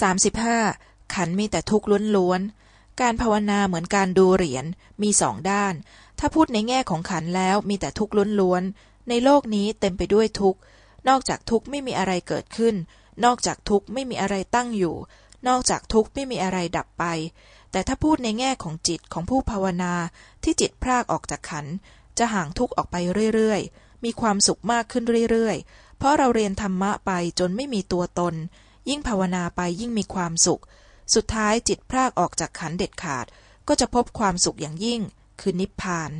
35. ขันมีแต่ทุกข์ล้วนๆ การภาวนาเหมือนการดูเหรียญมีสองด้าน ถ้าพูดในแง่ของขันแล้วมีแต่ทุกข์ล้วนๆ ในโลกนี้เต็มไปด้วยทุกข์ นอกจากทุกข์ไม่มีอะไรเกิดขึ้น นอกจากทุกข์ไม่มีอะไรตั้งอยู่ นอกจากทุกข์ไม่มีอะไรดับไป แต่ถ้าพูดในแง่ของจิตของผู้ภาวนาที่จิตพรากออกจากขันจะห่างทุกข์ออกไปเรื่อยๆ มีความสุขมากขึ้นเรื่อยๆ เพราะเราเรียนธรรมะไปจนไม่มีตัวตน ยิ่งภาวนาไปยิ่งมีความสุข สุดท้ายจิตพรากออกจากขันเด็ดขาด ก็จะพบความสุขอย่างยิ่ง คือนิพพาน